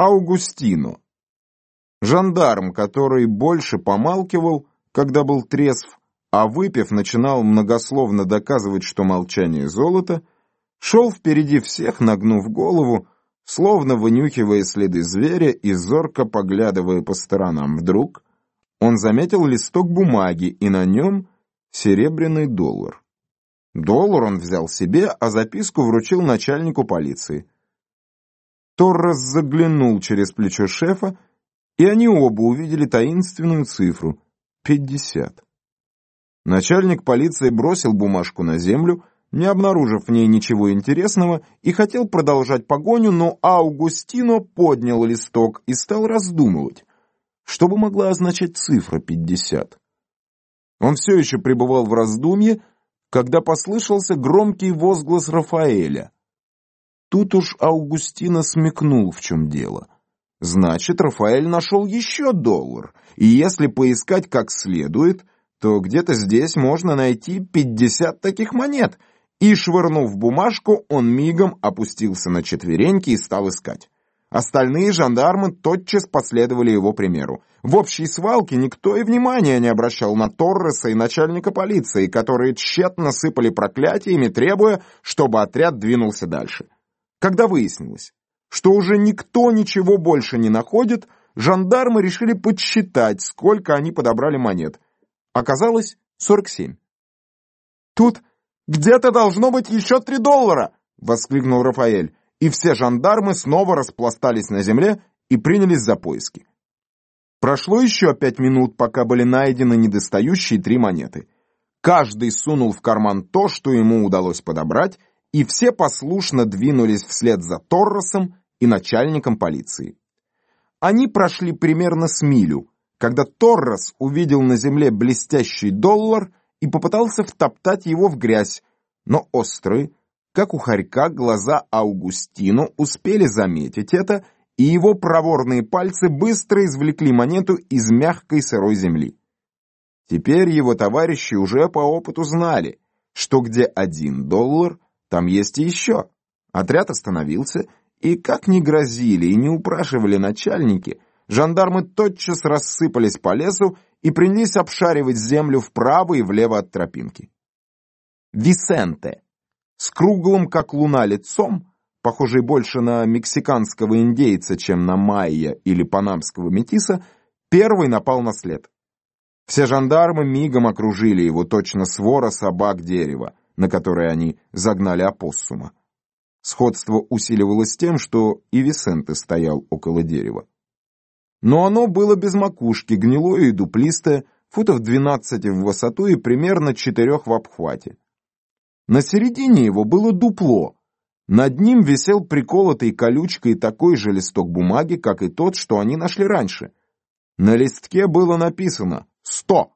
Аугустино. Жандарм, который больше помалкивал, когда был трезв, а выпив начинал многословно доказывать, что молчание золото, шел впереди всех, нагнув голову, словно вынюхивая следы зверя и зорко поглядывая по сторонам. Вдруг он заметил листок бумаги, и на нем серебряный доллар. Доллар он взял себе, а записку вручил начальнику полиции. Торрес заглянул через плечо шефа, и они оба увидели таинственную цифру — пятьдесят. Начальник полиции бросил бумажку на землю, не обнаружив в ней ничего интересного, и хотел продолжать погоню, но Аугустино поднял листок и стал раздумывать, что бы могла означать цифра пятьдесят. Он все еще пребывал в раздумье, когда послышался громкий возглас Рафаэля. Тут уж Аугустина смекнул, в чем дело. Значит, Рафаэль нашел еще доллар, и если поискать как следует, то где-то здесь можно найти пятьдесят таких монет, и, швырнув бумажку, он мигом опустился на четвереньки и стал искать. Остальные жандармы тотчас последовали его примеру. В общей свалке никто и внимания не обращал на Торреса и начальника полиции, которые тщетно сыпали проклятиями, требуя, чтобы отряд двинулся дальше. Когда выяснилось, что уже никто ничего больше не находит, жандармы решили подсчитать, сколько они подобрали монет. Оказалось 47. «Тут где-то должно быть еще три доллара!» — воскликнул Рафаэль и все жандармы снова распластались на земле и принялись за поиски. Прошло еще пять минут, пока были найдены недостающие три монеты. Каждый сунул в карман то, что ему удалось подобрать, и все послушно двинулись вслед за Торросом и начальником полиции. Они прошли примерно с милю, когда Торрос увидел на земле блестящий доллар и попытался втоптать его в грязь, но острые, как у хорька глаза Аугустину успели заметить это, и его проворные пальцы быстро извлекли монету из мягкой сырой земли. Теперь его товарищи уже по опыту знали, что где один доллар, там есть и еще. Отряд остановился, и как ни грозили и не упрашивали начальники, жандармы тотчас рассыпались по лесу и принялись обшаривать землю вправо и влево от тропинки. Висенте с круглым, как луна, лицом, похожий больше на мексиканского индейца, чем на майя или панамского метиса, первый напал на след. Все жандармы мигом окружили его, точно свора собак дерева, на которое они загнали опоссума. Сходство усиливалось тем, что и Висенте стоял около дерева. Но оно было без макушки, гнилое и дуплистое, футов 12 в высоту и примерно четырех в обхвате. На середине его было дупло. Над ним висел приколотый колючкой такой же листок бумаги, как и тот, что они нашли раньше. На листке было написано «Сто».